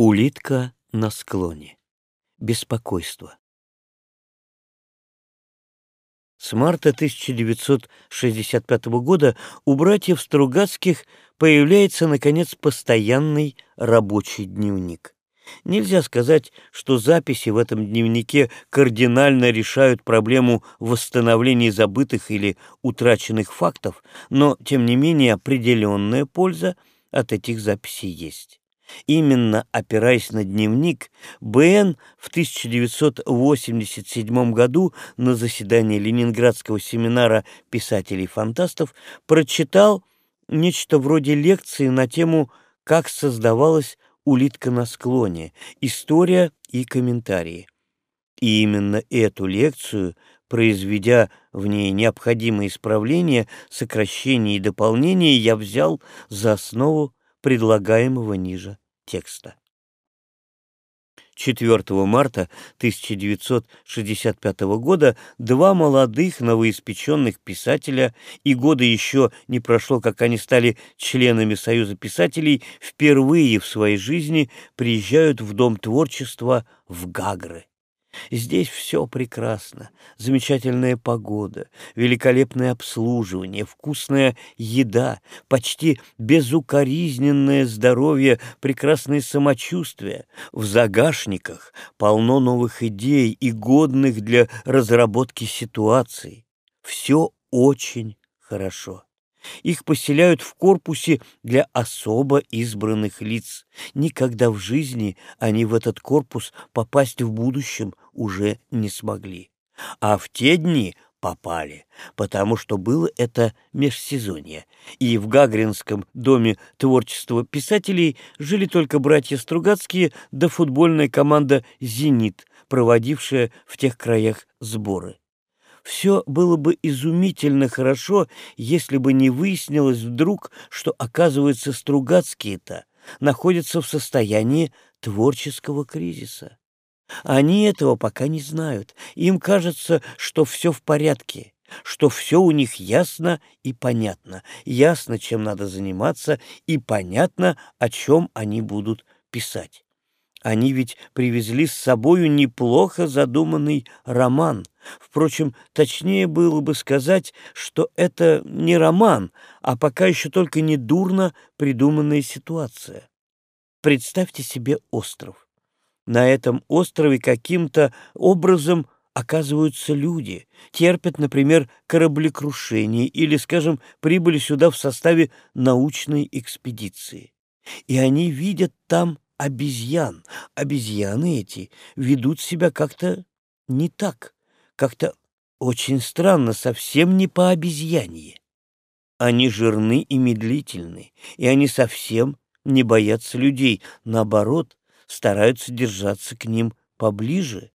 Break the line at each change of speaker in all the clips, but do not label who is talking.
Улитка на склоне. Беспокойство. С марта 1965 года у братьев Стругацких появляется, наконец, постоянный рабочий дневник. Нельзя сказать, что записи в этом дневнике кардинально решают проблему восстановления забытых или утраченных фактов, но, тем не менее, определенная польза от этих записей есть. Именно опираясь на дневник, БН в 1987 году на заседании Ленинградского семинара писателей-фантастов прочитал нечто вроде лекции на тему «Как создавалась улитка на склоне. История и комментарии». И именно эту лекцию, произведя в ней необходимые исправления, сокращения и дополнения, я взял за основу предлагаемого ниже текста. 4 марта 1965 года два молодых новоиспеченных писателя, и года еще не прошло, как они стали членами Союза писателей, впервые в своей жизни приезжают в Дом творчества в Гагры. Здесь все прекрасно. Замечательная погода, великолепное обслуживание, вкусная еда, почти безукоризненное здоровье, прекрасное самочувствие. В загашниках полно новых идей и годных для разработки ситуаций. Все очень хорошо. Их поселяют в корпусе для особо избранных лиц. Никогда в жизни они в этот корпус попасть в будущем уже не смогли. А в те дни попали, потому что было это межсезонье, и в Гагринском доме творчества писателей жили только братья Стругацкие да футбольная команда «Зенит», проводившая в тех краях сборы. Все было бы изумительно хорошо, если бы не выяснилось вдруг, что, оказывается, Стругацкие-то находятся в состоянии творческого кризиса. Они этого пока не знают. Им кажется, что все в порядке, что все у них ясно и понятно. Ясно, чем надо заниматься, и понятно, о чем они будут писать. Они ведь привезли с собою неплохо задуманный роман. Впрочем, точнее было бы сказать, что это не роман, а пока еще только недурно придуманная ситуация. Представьте себе остров. На этом острове каким-то образом оказываются люди, терпят, например, кораблекрушение или, скажем, прибыли сюда в составе научной экспедиции. И они видят там обезьян. Обезьяны эти ведут себя как-то не так, как-то очень странно, совсем не по обезьянье. Они жирны и медлительны, и они совсем не боятся людей, наоборот, стараются держаться к ним поближе.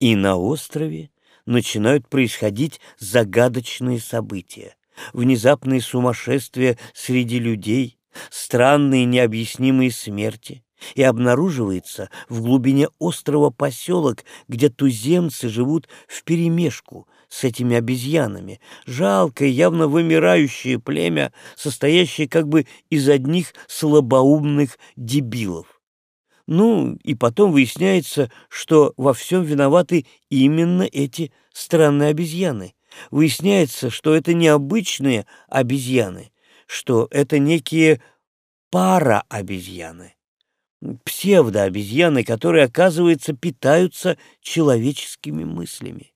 И на острове начинают происходить загадочные события, внезапные сумасшествия среди людей, странные необъяснимые смерти, и обнаруживается в глубине острова поселок, где туземцы живут вперемешку с этими обезьянами, жалкое, явно вымирающее племя, состоящее как бы из одних слабоумных дебилов. Ну, и потом выясняется, что во всем виноваты именно эти странные обезьяны. Выясняется, что это не обычные обезьяны, что это некие пара обезьяны псевдообезьяны, которые, оказывается, питаются человеческими мыслями.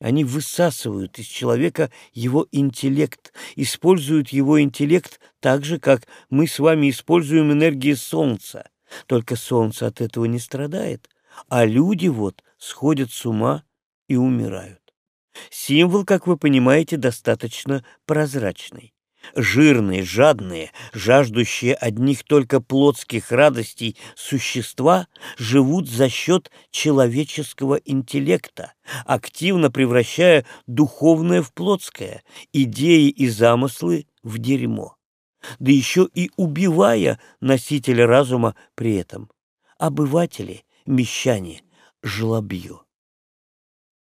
Они высасывают из человека его интеллект, используют его интеллект так же, как мы с вами используем энергию Солнца. Только Солнце от этого не страдает, а люди вот сходят с ума и умирают. Символ, как вы понимаете, достаточно прозрачный. Жирные, жадные, жаждущие одних только плотских радостей существа живут за счет человеческого интеллекта, активно превращая духовное в плотское, идеи и замыслы в дерьмо. Да еще и убивая носителя разума при этом. Обыватели, мещане, жлобье.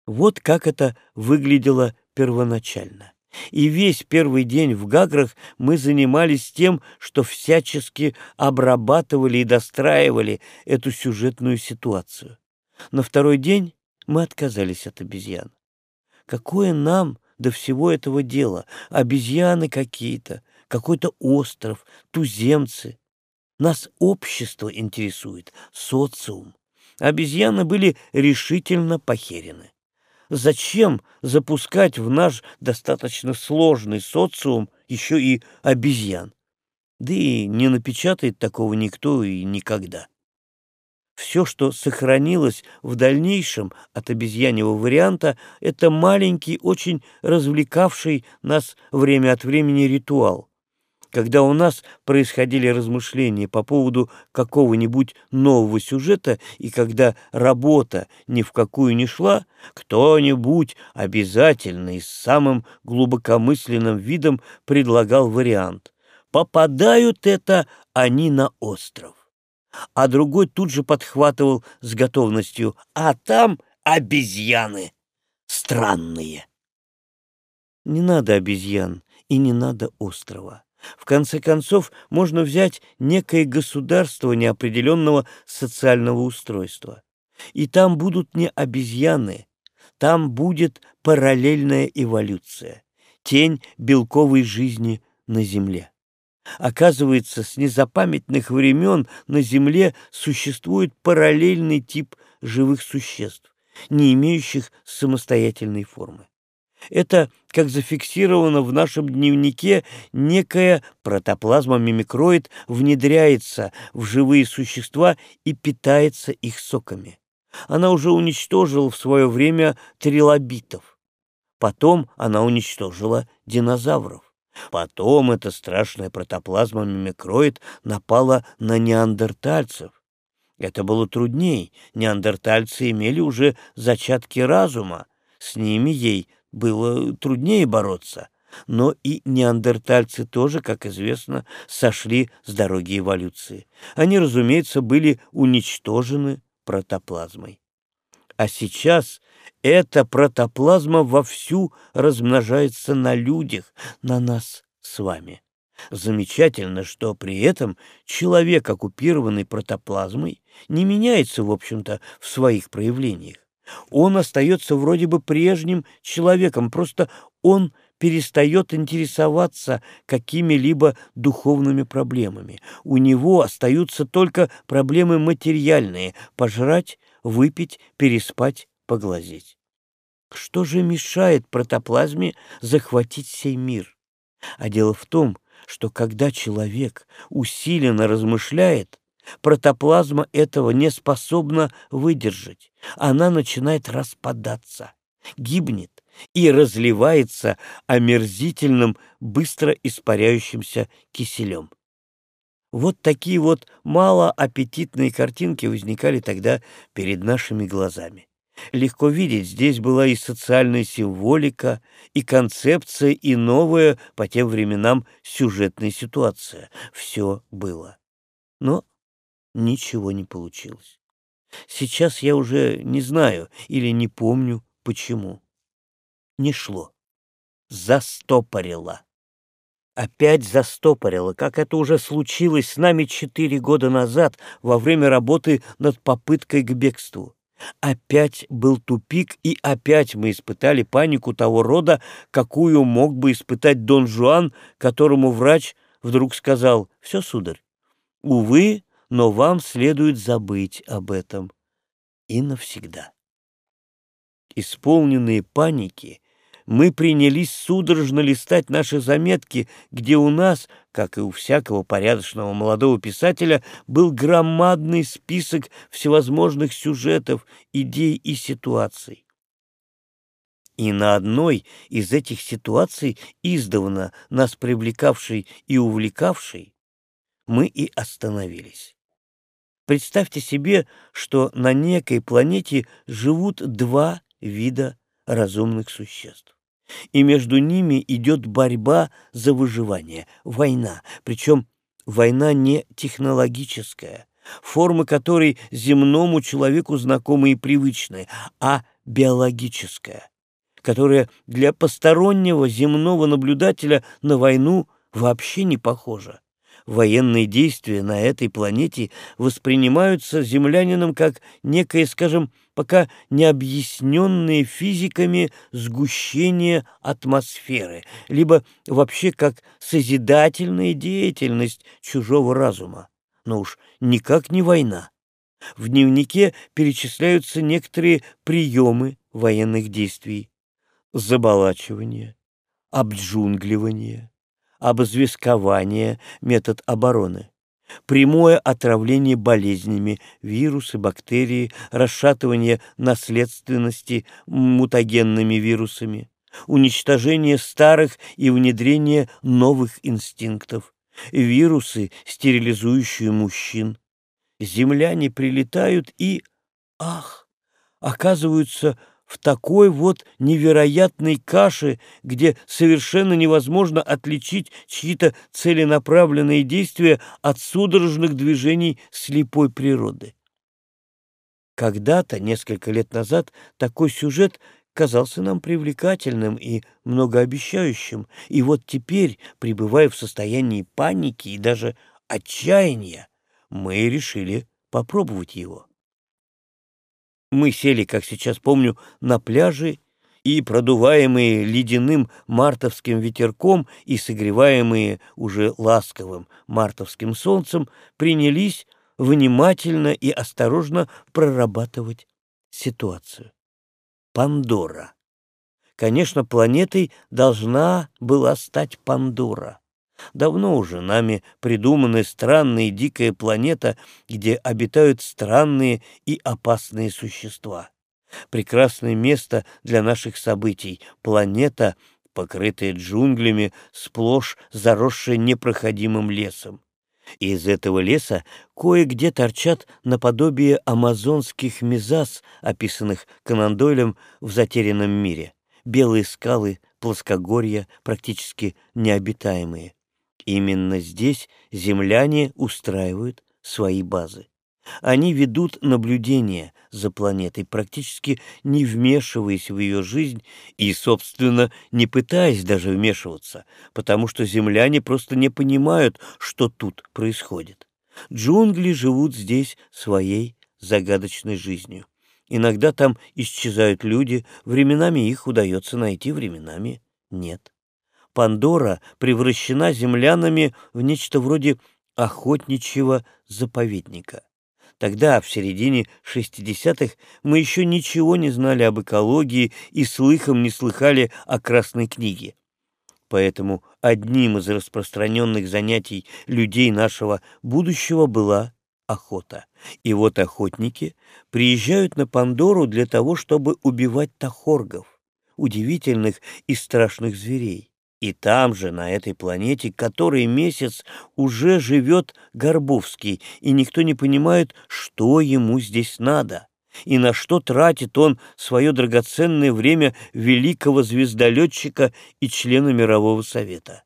Вот как это выглядело первоначально. И весь первый день в Гаграх мы занимались тем, что всячески обрабатывали и достраивали эту сюжетную ситуацию. На второй день мы отказались от обезьян. Какое нам до всего этого дела? Обезьяны какие-то, какой-то остров, туземцы. Нас общество интересует, социум. Обезьяны были решительно похерены. Зачем запускать в наш достаточно сложный социум еще и обезьян? Да и не напечатает такого никто и никогда. Все, что сохранилось в дальнейшем от обезьяньего варианта, это маленький, очень развлекавший нас время от времени ритуал. Когда у нас происходили размышления по поводу какого-нибудь нового сюжета, и когда работа ни в какую не шла, кто-нибудь обязательно и с самым глубокомысленным видом предлагал вариант. Попадают это они на остров а другой тут же подхватывал с готовностью «А там обезьяны! Странные!» Не надо обезьян и не надо острова. В конце концов, можно взять некое государство неопределенного социального устройства. И там будут не обезьяны, там будет параллельная эволюция, тень белковой жизни на Земле. Оказывается, с незапамятных времен на Земле существует параллельный тип живых существ, не имеющих самостоятельной формы. Это, как зафиксировано в нашем дневнике, некая протоплазма мимикроид внедряется в живые существа и питается их соками. Она уже уничтожила в свое время трилобитов. Потом она уничтожила динозавров. Потом эта страшная протоплазма мимикроид напала на неандертальцев. Это было трудней. Неандертальцы имели уже зачатки разума. С ними ей было труднее бороться. Но и неандертальцы тоже, как известно, сошли с дороги эволюции. Они, разумеется, были уничтожены протоплазмой. А сейчас эта протоплазма вовсю размножается на людях, на нас с вами. Замечательно, что при этом человек, оккупированный протоплазмой, не меняется, в общем-то, в своих проявлениях. Он остается вроде бы прежним человеком, просто он перестает интересоваться какими-либо духовными проблемами. У него остаются только проблемы материальные – пожрать, выпить, переспать, поглазеть. Что же мешает протоплазме захватить сей мир? А дело в том, что когда человек усиленно размышляет, протоплазма этого не способна выдержать. Она начинает распадаться, гибнет и разливается омерзительным, быстро испаряющимся киселем. Вот такие вот малоаппетитные картинки возникали тогда перед нашими глазами. Легко видеть, здесь была и социальная символика, и концепция, и новая по тем временам сюжетная ситуация. Все было. Но ничего не получилось. Сейчас я уже не знаю или не помню, почему. Не шло. Застопорило. Опять застопорило, как это уже случилось с нами четыре года назад во время работы над попыткой к бегству. Опять был тупик, и опять мы испытали панику того рода, какую мог бы испытать Дон Жуан, которому врач вдруг сказал «Все, сударь, увы, но вам следует забыть об этом и навсегда». Исполненные паники, мы принялись судорожно листать наши заметки, где у нас, как и у всякого порядочного молодого писателя, был громадный список всевозможных сюжетов, идей и ситуаций. И на одной из этих ситуаций, издавна нас привлекавшей и увлекавшей, мы и остановились. Представьте себе, что на некой планете живут два вида разумных существ и между ними идет борьба за выживание, война, причем война не технологическая, формы которой земному человеку знакомы и привычны, а биологическая, которая для постороннего земного наблюдателя на войну вообще не похожа. Военные действия на этой планете воспринимаются землянином как некое, скажем, пока не объясненное физиками сгущение атмосферы, либо вообще как созидательная деятельность чужого разума. Но уж никак не война. В дневнике перечисляются некоторые приемы военных действий. Заболачивание, обджунгливание, обозвескование — метод обороны, прямое отравление болезнями, вирусы, бактерии, расшатывание наследственности мутагенными вирусами, уничтожение старых и внедрение новых инстинктов, вирусы, стерилизующие мужчин. Земляне прилетают и, ах, оказываются в такой вот невероятной каше, где совершенно невозможно отличить чьи-то целенаправленные действия от судорожных движений слепой природы. Когда-то, несколько лет назад, такой сюжет казался нам привлекательным и многообещающим, и вот теперь, пребывая в состоянии паники и даже отчаяния, мы решили попробовать его. Мы сели, как сейчас помню, на пляже и, продуваемые ледяным мартовским ветерком и согреваемые уже ласковым мартовским солнцем, принялись внимательно и осторожно прорабатывать ситуацию. Пандора. Конечно, планетой должна была стать Пандора. Давно уже нами придумана странная и дикая планета, где обитают странные и опасные существа. Прекрасное место для наших событий — планета, покрытая джунглями, сплошь заросшая непроходимым лесом. из этого леса кое-где торчат наподобие амазонских мезас, описанных Конан Дойлем в «Затерянном мире». Белые скалы, плоскогорья, практически необитаемые. Именно здесь земляне устраивают свои базы. Они ведут наблюдение за планетой, практически не вмешиваясь в ее жизнь и, собственно, не пытаясь даже вмешиваться, потому что земляне просто не понимают, что тут происходит. Джунгли живут здесь своей загадочной жизнью. Иногда там исчезают люди, временами их удается найти, временами нет. Пандора превращена землянами в нечто вроде охотничьего заповедника. Тогда, в середине 60-х, мы еще ничего не знали об экологии и слыхом не слыхали о Красной книге. Поэтому одним из распространенных занятий людей нашего будущего была охота. И вот охотники приезжают на Пандору для того, чтобы убивать тахоргов, удивительных и страшных зверей. И там же, на этой планете, который месяц уже живет Горбовский, и никто не понимает, что ему здесь надо, и на что тратит он свое драгоценное время великого звездолетчика и члена Мирового Совета.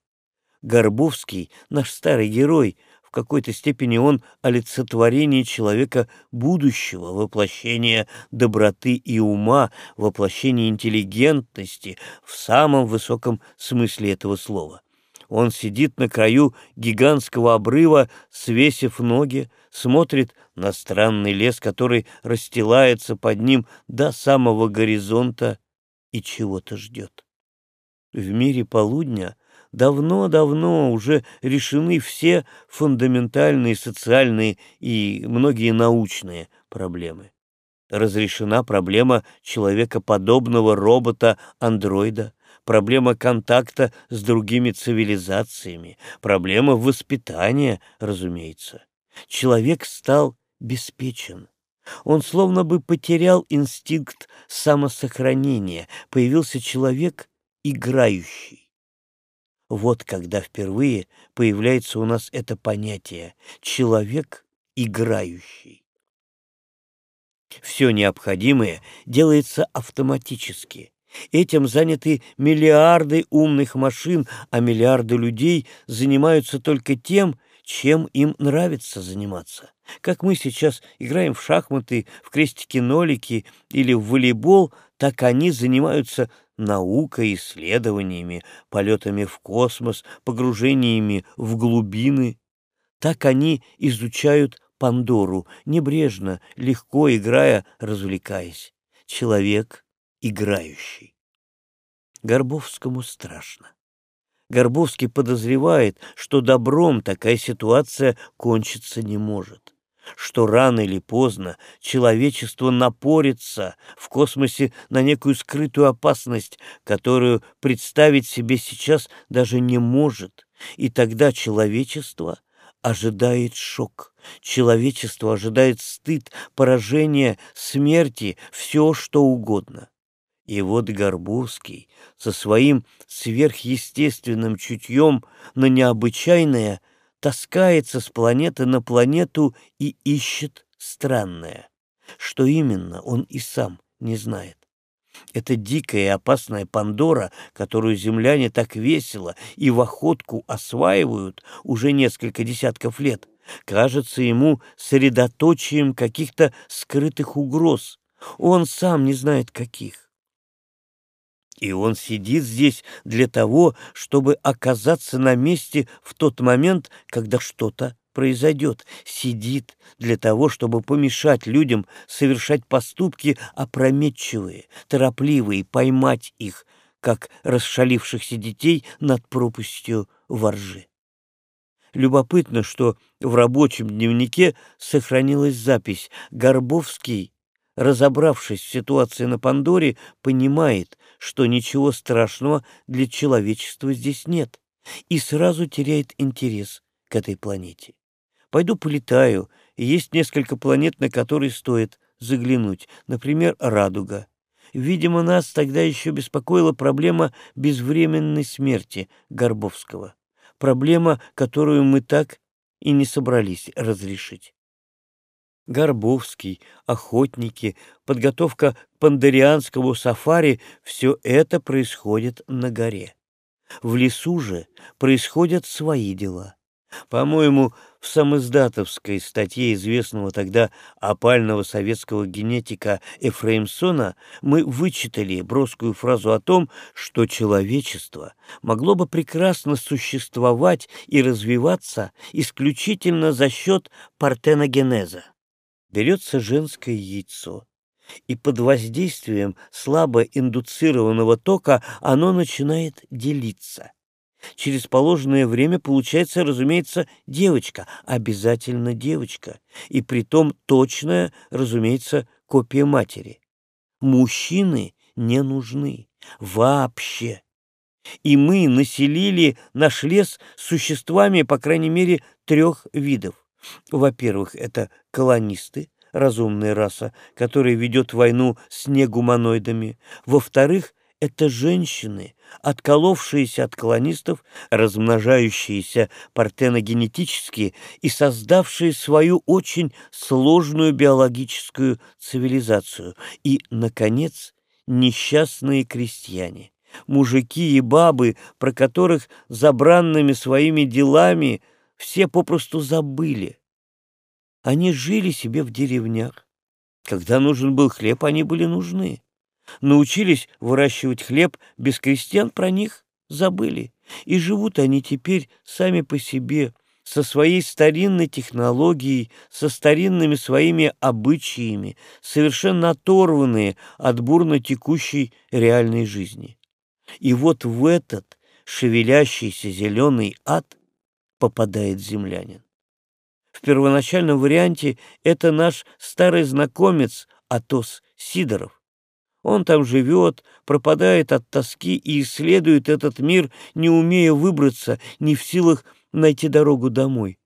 Горбовский, наш старый герой, какой-то степени он олицетворение человека будущего, воплощение доброты и ума, воплощение интеллигентности в самом высоком смысле этого слова. Он сидит на краю гигантского обрыва, свесив ноги, смотрит на странный лес, который расстилается под ним до самого горизонта и чего-то ждет. В мире полудня давно-давно уже решены все фундаментальные социальные и многие научные проблемы. Разрешена проблема человекоподобного робота-андроида, проблема контакта с другими цивилизациями, проблема воспитания, разумеется. Человек стал беспечен. Он словно бы потерял инстинкт самосохранения, появился человек играющий. Вот когда впервые появляется у нас это понятие «человек играющий». Все необходимое делается автоматически. Этим заняты миллиарды умных машин, а миллиарды людей занимаются только тем, чем им нравится заниматься. Как мы сейчас играем в шахматы, в крестики-нолики или в волейбол, так они занимаются наукой, исследованиями, полетами в космос, погружениями в глубины. Так они изучают Пандору, небрежно, легко играя, развлекаясь. Человек играющий. Горбовскому страшно. Горбовский подозревает, что добром такая ситуация кончиться не может что рано или поздно человечество напорится в космосе на некую скрытую опасность, которую представить себе сейчас даже не может, и тогда человечество ожидает шок, человечество ожидает стыд, поражение, смерти, все что угодно. И вот Горбовский со своим сверхъестественным чутьем на необычайное – таскается с планеты на планету и ищет странное. Что именно, он и сам не знает. Это дикая и опасная Пандора, которую земляне так весело и в охотку осваивают уже несколько десятков лет, кажется ему средоточием каких-то скрытых угроз. Он сам не знает каких. И он сидит здесь для того, чтобы оказаться на месте в тот момент, когда что-то произойдет. Сидит для того, чтобы помешать людям совершать поступки опрометчивые, торопливые, поймать их, как расшалившихся детей над пропастью воржи. Любопытно, что в рабочем дневнике сохранилась запись «Горбовский разобравшись в ситуации на Пандоре, понимает, что ничего страшного для человечества здесь нет, и сразу теряет интерес к этой планете. Пойду полетаю, есть несколько планет, на которые стоит заглянуть, например, Радуга. Видимо, нас тогда еще беспокоила проблема безвременной смерти Горбовского, проблема, которую мы так и не собрались разрешить. Горбовский, охотники, подготовка к пандарианскому сафари — все это происходит на горе. В лесу же происходят свои дела. По-моему, в самоиздатовской статье известного тогда опального советского генетика Эфраимсона мы вычитали броскую фразу о том, что человечество могло бы прекрасно существовать и развиваться исключительно за счет партеногенеза берется женское яйцо, и под воздействием слабо индуцированного тока оно начинает делиться. Через положенное время получается, разумеется, девочка, обязательно девочка, и притом точная, разумеется, копия матери. Мужчины не нужны вообще. И мы населили наш лес существами, по крайней мере, трех видов. Во-первых, это колонисты, разумная раса, которая ведет войну с негуманоидами. Во-вторых, это женщины, отколовшиеся от колонистов, размножающиеся партеногенетически и создавшие свою очень сложную биологическую цивилизацию. И, наконец, несчастные крестьяне, мужики и бабы, про которых забранными своими делами все попросту забыли. Они жили себе в деревнях. Когда нужен был хлеб, они были нужны. Научились выращивать хлеб, без крестьян про них забыли. И живут они теперь сами по себе, со своей старинной технологией, со старинными своими обычаями, совершенно оторванные от бурно текущей реальной жизни. И вот в этот шевелящийся зеленый ад попадает землянин. В первоначальном варианте это наш старый знакомец Атос Сидоров. Он там живет, пропадает от тоски и исследует этот мир, не умея выбраться, не в силах найти дорогу домой.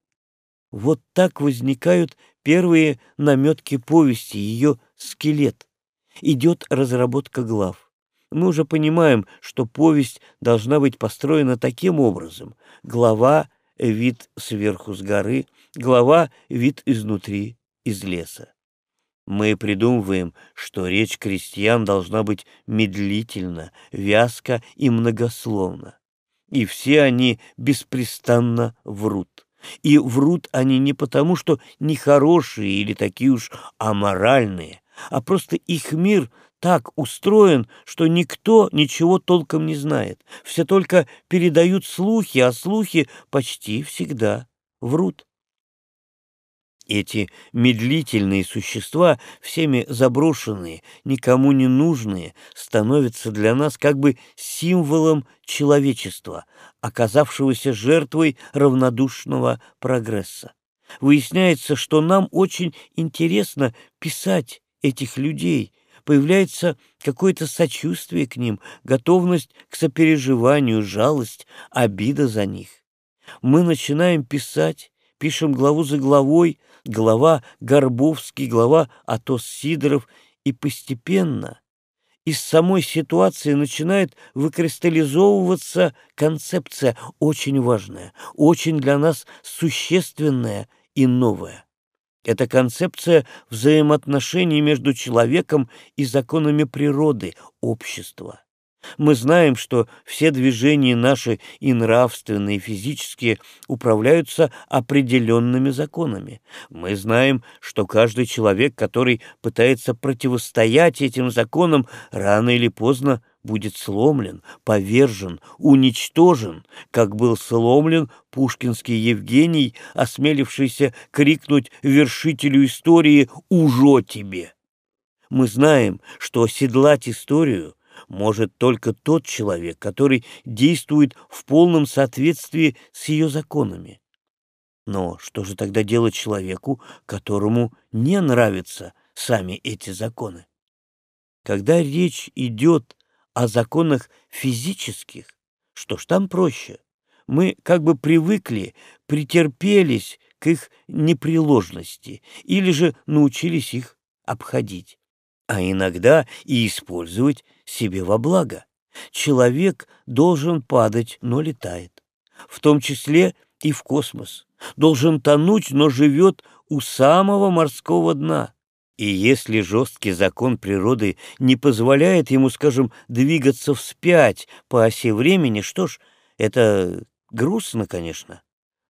Вот так возникают первые наметки повести, ее скелет. Идет разработка глав. Мы уже понимаем, что повесть должна быть построена таким образом. Глава вид сверху с горы, глава — вид изнутри, из леса. Мы придумываем, что речь крестьян должна быть медлительна, вязка и многословна. И все они беспрестанно врут. И врут они не потому, что нехорошие или такие уж аморальные, а просто их мир так устроен, что никто ничего толком не знает. Все только передают слухи, а слухи почти всегда врут. Эти медлительные существа, всеми заброшенные, никому не нужные, становятся для нас как бы символом человечества, оказавшегося жертвой равнодушного прогресса. Выясняется, что нам очень интересно писать этих людей, появляется какое-то сочувствие к ним, готовность к сопереживанию, жалость, обида за них. Мы начинаем писать, пишем главу за главой, глава Горбовский, глава Атос Сидоров, и постепенно из самой ситуации начинает выкристаллизовываться концепция очень важная, очень для нас существенная и новая. Это концепция взаимоотношений между человеком и законами природы, общества. Мы знаем, что все движения наши и нравственные, и физические управляются определенными законами. Мы знаем, что каждый человек, который пытается противостоять этим законам, рано или поздно будет сломлен, повержен, уничтожен, как был сломлен пушкинский Евгений, осмелившийся крикнуть вершителю истории «Ужо тебе!». Мы знаем, что оседлать историю может только тот человек, который действует в полном соответствии с ее законами. Но что же тогда делать человеку, которому не нравятся сами эти законы? Когда речь идет о законах физических, что ж там проще. Мы как бы привыкли, претерпелись к их непреложности или же научились их обходить а иногда и использовать себе во благо. Человек должен падать, но летает, в том числе и в космос, должен тонуть, но живет у самого морского дна. И если жесткий закон природы не позволяет ему, скажем, двигаться вспять по оси времени, что ж, это грустно, конечно,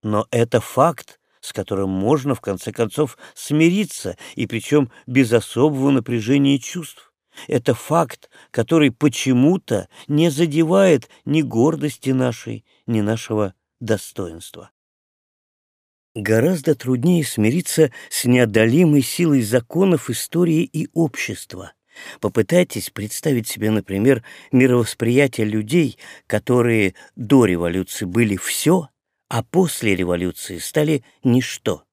но это факт, с которым можно, в конце концов, смириться, и причем без особого напряжения чувств. Это факт, который почему-то не задевает ни гордости нашей, ни нашего достоинства. Гораздо труднее смириться с неодолимой силой законов истории и общества. Попытайтесь представить себе, например, мировосприятие людей, которые до революции были все, а после революции стали ничто,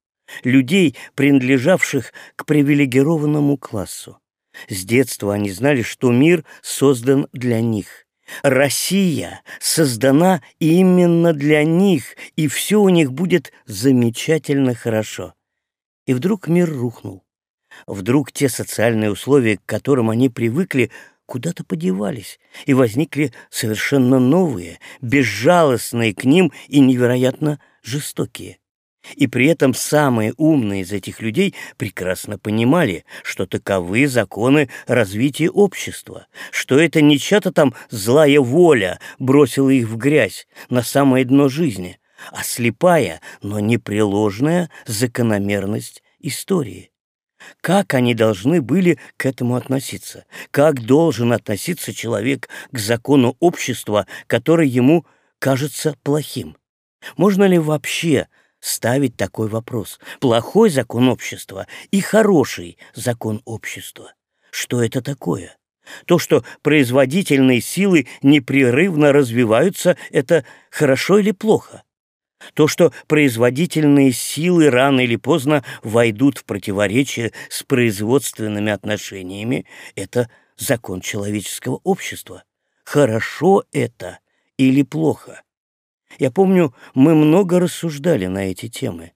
людей, принадлежавших к привилегированному классу. С детства они знали, что мир создан для них. Россия создана именно для них, и все у них будет замечательно хорошо. И вдруг мир рухнул. Вдруг те социальные условия, к которым они привыкли, куда-то подевались, и возникли совершенно новые, безжалостные к ним и невероятно жестокие. И при этом самые умные из этих людей прекрасно понимали, что таковы законы развития общества, что это не чья-то там злая воля бросила их в грязь на самое дно жизни, а слепая, но непреложная закономерность истории. Как они должны были к этому относиться? Как должен относиться человек к закону общества, который ему кажется плохим? Можно ли вообще ставить такой вопрос? Плохой закон общества и хороший закон общества. Что это такое? То, что производительные силы непрерывно развиваются, это хорошо или плохо? То, что производительные силы рано или поздно войдут в противоречие с производственными отношениями, это закон человеческого общества. Хорошо это или плохо? Я помню, мы много рассуждали на эти темы.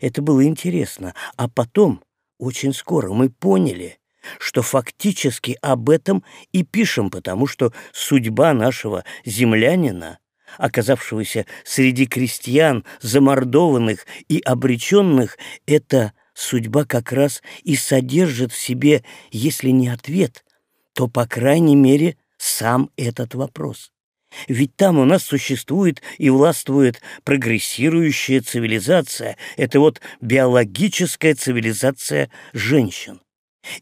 Это было интересно. А потом, очень скоро, мы поняли, что фактически об этом и пишем, потому что судьба нашего землянина оказавшегося среди крестьян, замордованных и обреченных, эта судьба как раз и содержит в себе, если не ответ, то, по крайней мере, сам этот вопрос. Ведь там у нас существует и властвует прогрессирующая цивилизация. Это вот биологическая цивилизация женщин.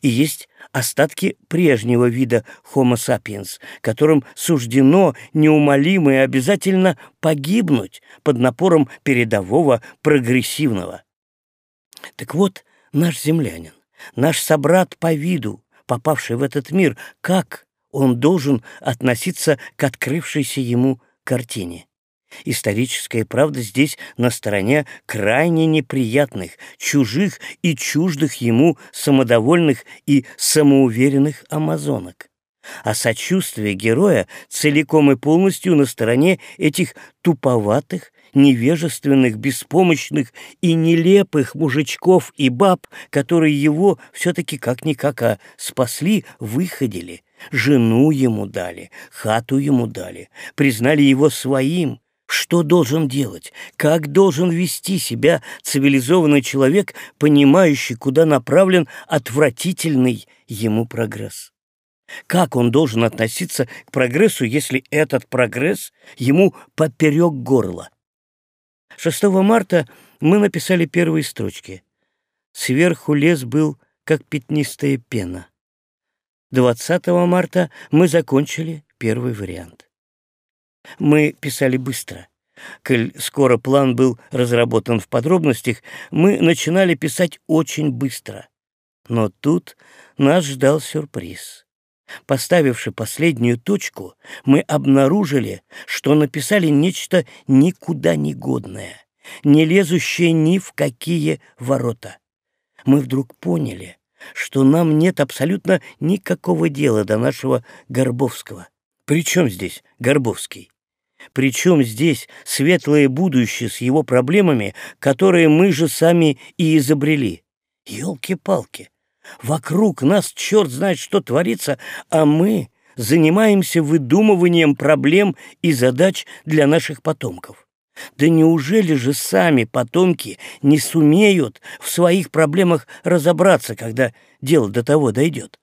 И есть остатки прежнего вида Homo sapiens, которым суждено неумолимо и обязательно погибнуть под напором передового прогрессивного. Так вот, наш землянин, наш собрат по виду, попавший в этот мир, как он должен относиться к открывшейся ему картине? Историческая правда здесь на стороне крайне неприятных, чужих и чуждых ему самодовольных и самоуверенных амазонок. А сочувствие героя целиком и полностью на стороне этих туповатых, невежественных, беспомощных и нелепых мужичков и баб, которые его все-таки как-никак а спасли, выходили, жену ему дали, хату ему дали, признали его своим, что должен делать? Как должен вести себя цивилизованный человек, понимающий, куда направлен отвратительный ему прогресс? Как он должен относиться к прогрессу, если этот прогресс ему поперек горла? 6 марта мы написали первые строчки. Сверху лес был, как пятнистая пена. 20 марта мы закончили первый вариант. Мы писали быстро. Коль скоро план был разработан в подробностях, мы начинали писать очень быстро. Но тут нас ждал сюрприз. Поставивши последнюю точку, мы обнаружили, что написали нечто никуда не годное, не лезущее ни в какие ворота. Мы вдруг поняли, что нам нет абсолютно никакого дела до нашего Горбовского. При чем здесь Горбовский? Причем здесь светлое будущее с его проблемами, которые мы же сами и изобрели? Ёлки-палки! Вокруг нас черт знает что творится, а мы занимаемся выдумыванием проблем и задач для наших потомков. Да неужели же сами потомки не сумеют в своих проблемах разобраться, когда дело до того дойдет?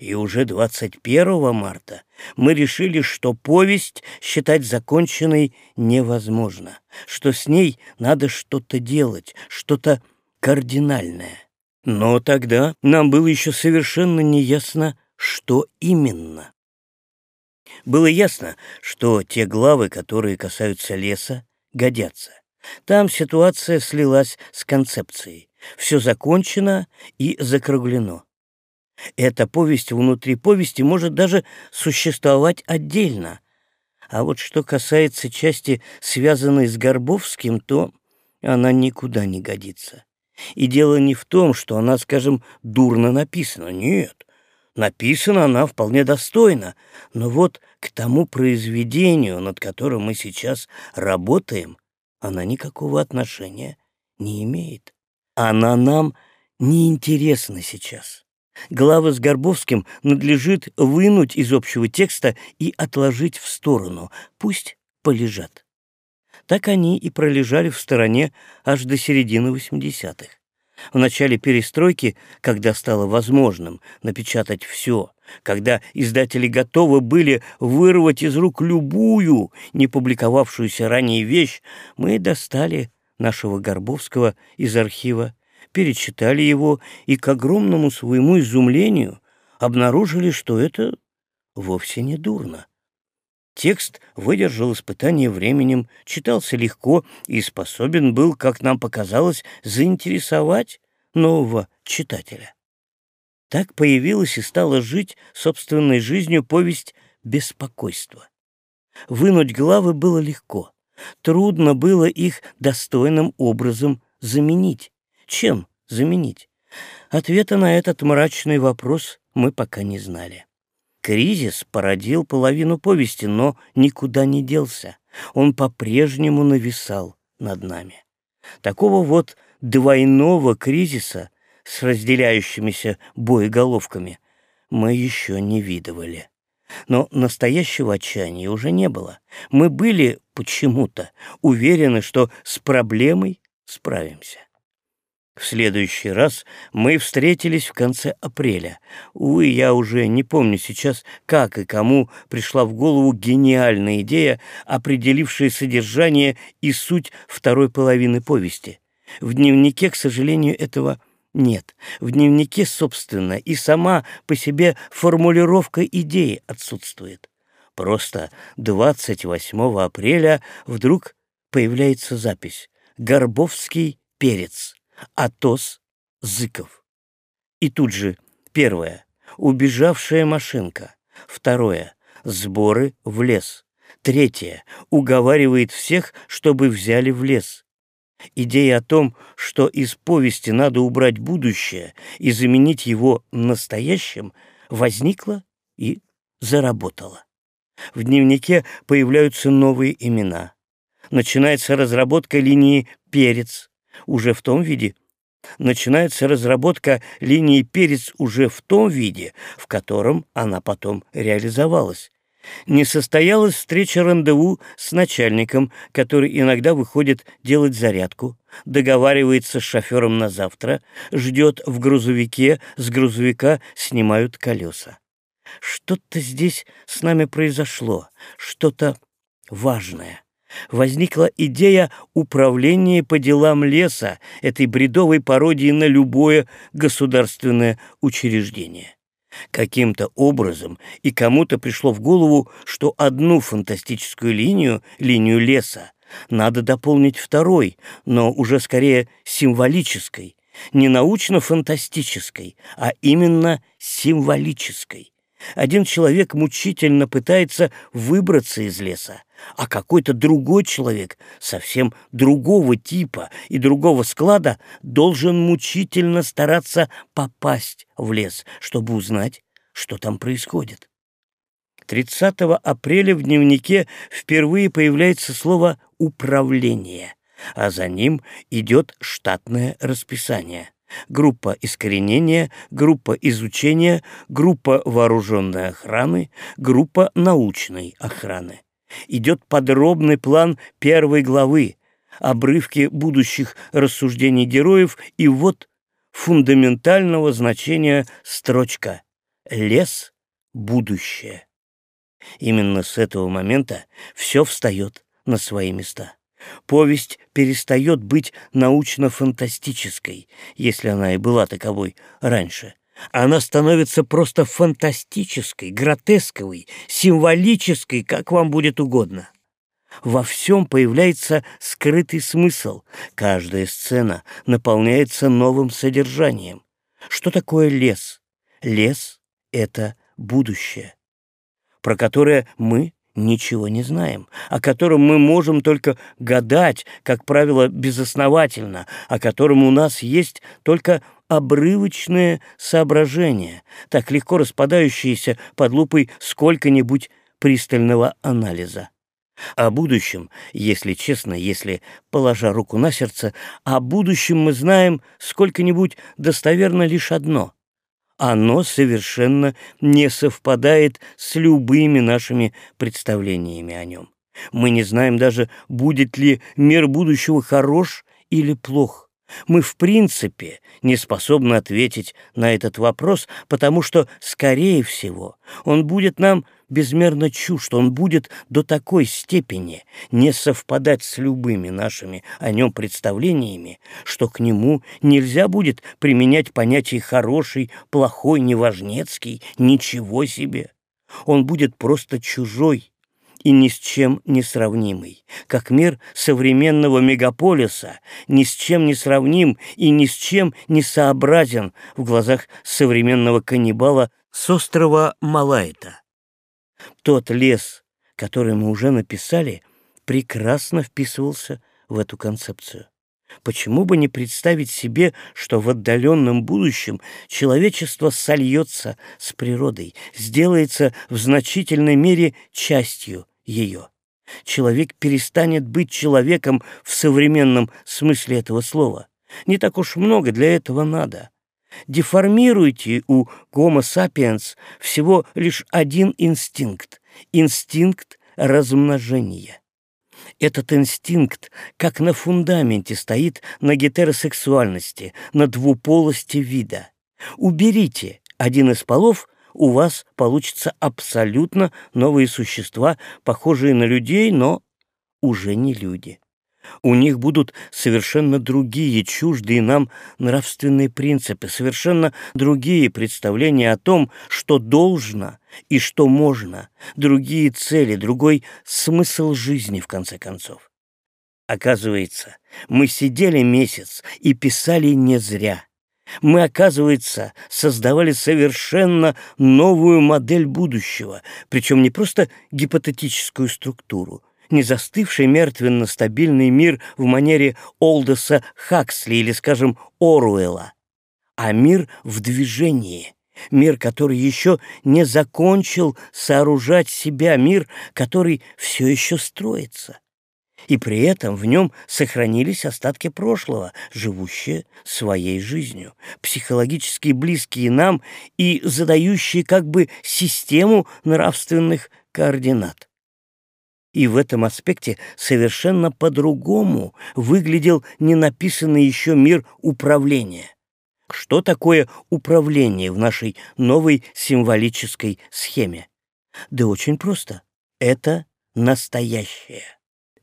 И уже 21 марта мы решили, что повесть считать законченной невозможно, что с ней надо что-то делать, что-то кардинальное. Но тогда нам было еще совершенно неясно, что именно. Было ясно, что те главы, которые касаются леса, годятся. Там ситуация слилась с концепцией. Все закончено и закруглено. Эта повесть внутри повести может даже существовать отдельно. А вот что касается части, связанной с Горбовским, то она никуда не годится. И дело не в том, что она, скажем, дурно написана. Нет, написана она вполне достойно. Но вот к тому произведению, над которым мы сейчас работаем, она никакого отношения не имеет. Она нам не интересна сейчас. Главы с Горбовским надлежит вынуть из общего текста и отложить в сторону, пусть полежат. Так они и пролежали в стороне аж до середины 80-х. В начале перестройки, когда стало возможным напечатать все, когда издатели готовы были вырвать из рук любую не публиковавшуюся ранее вещь, мы достали нашего Горбовского из архива перечитали его и, к огромному своему изумлению, обнаружили, что это вовсе не дурно. Текст выдержал испытание временем, читался легко и способен был, как нам показалось, заинтересовать нового читателя. Так появилась и стала жить собственной жизнью повесть «Беспокойство». Вынуть главы было легко. Трудно было их достойным образом заменить. Чем заменить? Ответа на этот мрачный вопрос мы пока не знали. Кризис породил половину повести, но никуда не делся. Он по-прежнему нависал над нами. Такого вот двойного кризиса с разделяющимися боеголовками мы еще не видывали. Но настоящего отчаяния уже не было. Мы были почему-то уверены, что с проблемой справимся. В следующий раз мы встретились в конце апреля. Увы, я уже не помню сейчас, как и кому пришла в голову гениальная идея, определившая содержание и суть второй половины повести. В дневнике, к сожалению, этого Нет, в дневнике, собственно, и сама по себе формулировка идеи отсутствует. Просто 28 апреля вдруг появляется запись «Горбовский перец», «Атос Зыков». И тут же первое «Убежавшая машинка», второе «Сборы в лес», третье «Уговаривает всех, чтобы взяли в лес». Идея о том, что из повести надо убрать будущее и заменить его настоящим, возникла и заработала. В дневнике появляются новые имена. Начинается разработка линии «Перец» уже в том виде. Начинается разработка линии «Перец» уже в том виде, в котором она потом реализовалась. Не состоялась встреча рандеву с начальником, который иногда выходит делать зарядку, договаривается с шофером на завтра, ждет в грузовике, с грузовика снимают колеса. Что-то здесь с нами произошло, что-то важное. Возникла идея управления по делам леса, этой бредовой пародии на любое государственное учреждение. Каким-то образом и кому-то пришло в голову, что одну фантастическую линию, линию леса, надо дополнить второй, но уже скорее символической, не научно-фантастической, а именно символической. Один человек мучительно пытается выбраться из леса, а какой-то другой человек, совсем другого типа и другого склада, должен мучительно стараться попасть в лес, чтобы узнать, что там происходит. 30 апреля в дневнике впервые появляется слово «управление», а за ним идет штатное расписание группа искоренения, группа изучения, группа вооруженной охраны, группа научной охраны. Идет подробный план первой главы, обрывки будущих рассуждений героев и вот фундаментального значения строчка «Лес — будущее». Именно с этого момента все встает на свои места. Повесть перестает быть научно-фантастической, если она и была таковой раньше. Она становится просто фантастической, гротесковой, символической, как вам будет угодно. Во всем появляется скрытый смысл. Каждая сцена наполняется новым содержанием. Что такое лес? Лес — это будущее, про которое мы ничего не знаем, о котором мы можем только гадать, как правило, безосновательно, о котором у нас есть только обрывочные соображения, так легко распадающиеся под лупой сколько-нибудь пристального анализа. О будущем, если честно, если, положа руку на сердце, о будущем мы знаем сколько-нибудь достоверно лишь одно оно совершенно не совпадает с любыми нашими представлениями о нем. Мы не знаем даже, будет ли мир будущего хорош или плох. Мы в принципе не способны ответить на этот вопрос, потому что, скорее всего, он будет нам безмерно чужд, он будет до такой степени не совпадать с любыми нашими о нем представлениями, что к нему нельзя будет применять понятие «хороший», «плохой», «неважнецкий», «ничего себе». Он будет просто чужой и ни с чем не сравнимый, как мир современного мегаполиса ни с чем не сравним и ни с чем не сообразен в глазах современного каннибала с острова Малайта. Тот лес, который мы уже написали, прекрасно вписывался в эту концепцию. Почему бы не представить себе, что в отдаленном будущем человечество сольется с природой, сделается в значительной мере частью ее? Человек перестанет быть человеком в современном смысле этого слова. Не так уж много для этого надо деформируете у Homo sapiens всего лишь один инстинкт — инстинкт размножения. Этот инстинкт как на фундаменте стоит на гетеросексуальности, на двуполости вида. Уберите один из полов, у вас получится абсолютно новые существа, похожие на людей, но уже не люди. У них будут совершенно другие, чуждые нам нравственные принципы, совершенно другие представления о том, что должно и что можно, другие цели, другой смысл жизни, в конце концов. Оказывается, мы сидели месяц и писали не зря. Мы, оказывается, создавали совершенно новую модель будущего, причем не просто гипотетическую структуру, не застывший мертвенно-стабильный мир в манере Олдоса Хаксли или, скажем, Оруэлла, а мир в движении, мир, который еще не закончил сооружать себя, мир, который все еще строится. И при этом в нем сохранились остатки прошлого, живущие своей жизнью, психологически близкие нам и задающие как бы систему нравственных координат. И в этом аспекте совершенно по-другому выглядел ненаписанный еще мир управления. Что такое управление в нашей новой символической схеме? Да очень просто. Это настоящее.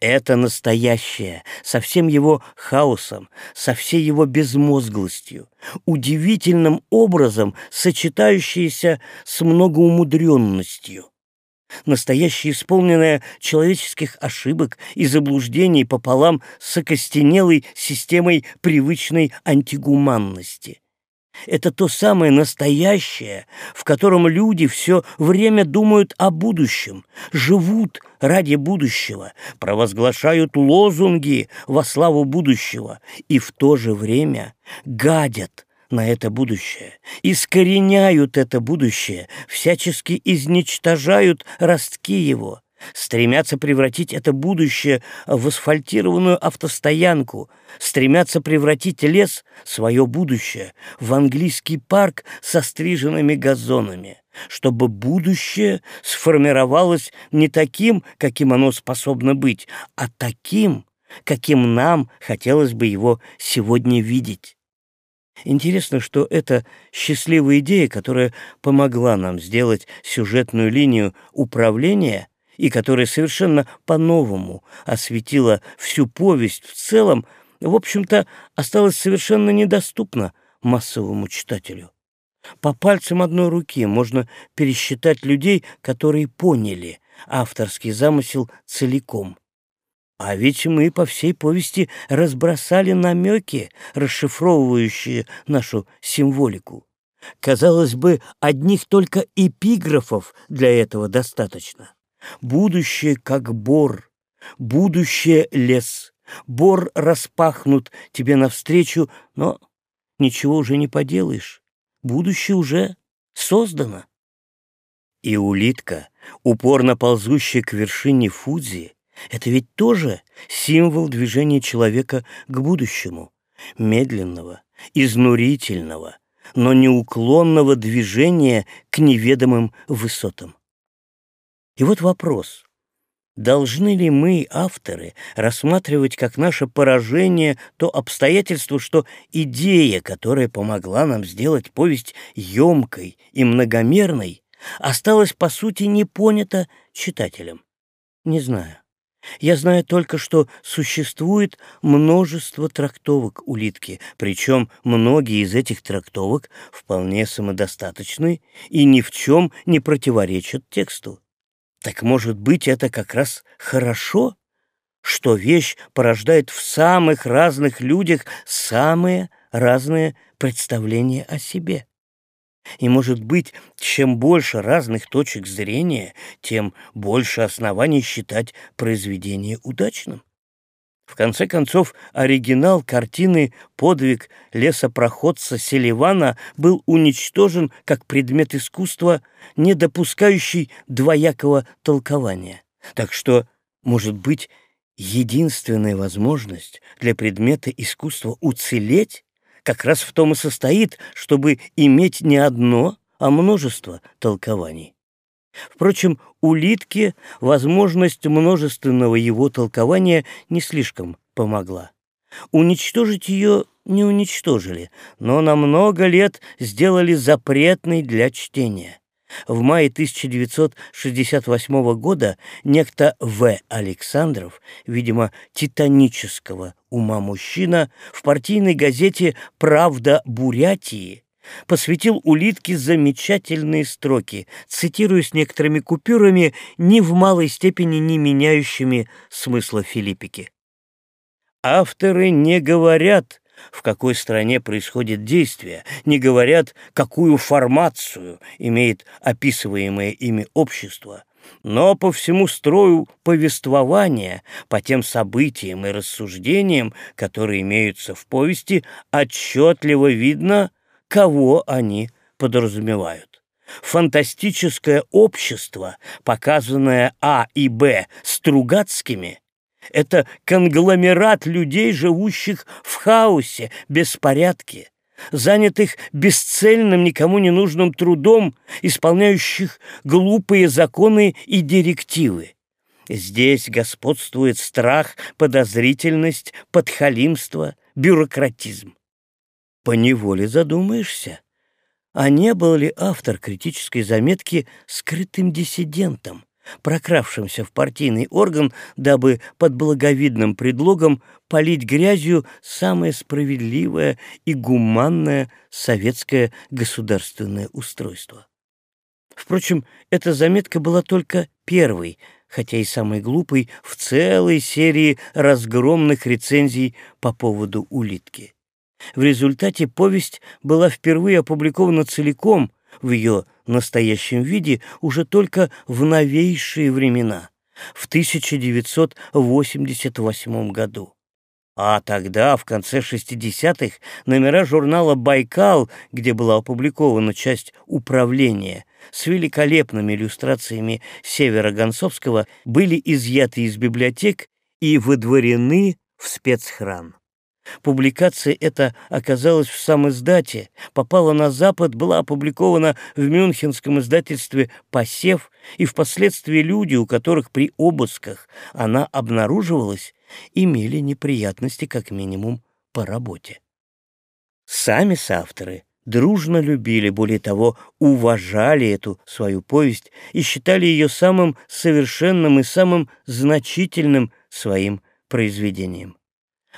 Это настоящее, со всем его хаосом, со всей его безмозглостью, удивительным образом сочетающееся с многоумудренностью настоящее исполненное человеческих ошибок и заблуждений пополам с окостенелой системой привычной антигуманности. Это то самое настоящее, в котором люди все время думают о будущем, живут ради будущего, провозглашают лозунги во славу будущего и в то же время гадят на это будущее, искореняют это будущее, всячески изничтожают ростки его, стремятся превратить это будущее в асфальтированную автостоянку, стремятся превратить лес, свое будущее, в английский парк со стриженными газонами, чтобы будущее сформировалось не таким, каким оно способно быть, а таким, каким нам хотелось бы его сегодня видеть. Интересно, что эта счастливая идея, которая помогла нам сделать сюжетную линию управления и которая совершенно по-новому осветила всю повесть в целом, в общем-то, осталась совершенно недоступна массовому читателю. По пальцам одной руки можно пересчитать людей, которые поняли авторский замысел целиком. А ведь мы по всей повести разбросали намеки, расшифровывающие нашу символику. Казалось бы, одних только эпиграфов для этого достаточно. Будущее как бор, будущее лес, бор распахнут тебе навстречу, но ничего уже не поделаешь, будущее уже создано. И улитка, упорно ползущая к вершине Фудзи, это ведь тоже символ движения человека к будущему, медленного, изнурительного, но неуклонного движения к неведомым высотам. И вот вопрос. Должны ли мы, авторы, рассматривать как наше поражение то обстоятельство, что идея, которая помогла нам сделать повесть емкой и многомерной, осталась, по сути, не понята читателем? Не знаю. Я знаю только, что существует множество трактовок улитки, причем многие из этих трактовок вполне самодостаточны и ни в чем не противоречат тексту. Так может быть, это как раз хорошо, что вещь порождает в самых разных людях самые разные представления о себе. И, может быть, чем больше разных точек зрения, тем больше оснований считать произведение удачным. В конце концов, оригинал картины «Подвиг лесопроходца Селивана» был уничтожен как предмет искусства, не допускающий двоякого толкования. Так что, может быть, единственная возможность для предмета искусства уцелеть как раз в том и состоит, чтобы иметь не одно, а множество толкований. Впрочем, улитке возможность множественного его толкования не слишком помогла. Уничтожить ее не уничтожили, но на много лет сделали запретной для чтения. В мае 1968 года некто В. Александров, видимо, титанического ума мужчина, в партийной газете «Правда Бурятии» посвятил улитке замечательные строки, цитирую с некоторыми купюрами, ни в малой степени не меняющими смысла Филиппики. Авторы не говорят, в какой стране происходит действие, не говорят, какую формацию имеет описываемое ими общество, но по всему строю повествования, по тем событиям и рассуждениям, которые имеются в повести, отчетливо видно, кого они подразумевают. Фантастическое общество, показанное А и Б Стругацкими, это конгломерат людей, живущих в хаосе, беспорядке, занятых бесцельным, никому не нужным трудом, исполняющих глупые законы и директивы. Здесь господствует страх, подозрительность, подхалимство, бюрократизм. Поневоле задумаешься, а не был ли автор критической заметки скрытым диссидентом, прокравшимся в партийный орган, дабы под благовидным предлогом полить грязью самое справедливое и гуманное советское государственное устройство. Впрочем, эта заметка была только первой, хотя и самой глупой, в целой серии разгромных рецензий по поводу улитки. В результате повесть была впервые опубликована целиком в ее настоящем виде уже только в новейшие времена, в 1988 году. А тогда, в конце 60-х, номера журнала «Байкал», где была опубликована часть управления, с великолепными иллюстрациями Севера Гонцовского, были изъяты из библиотек и выдворены в спецхран. Публикация эта оказалась в сам издате, попала на Запад, была опубликована в мюнхенском издательстве «Посев», и впоследствии люди, у которых при обысках она обнаруживалась, имели неприятности как минимум по работе. Сами соавторы дружно любили, более того, уважали эту свою повесть и считали ее самым совершенным и самым значительным своим произведением.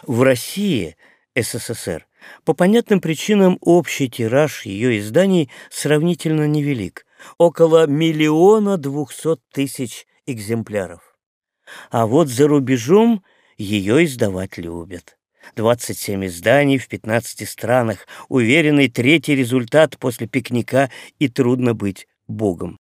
В России, СССР, по понятным причинам общий тираж ее изданий сравнительно невелик – около миллиона двухсот тысяч экземпляров. А вот за рубежом ее издавать любят. 27 изданий в 15 странах, уверенный третий результат после пикника и трудно быть богом.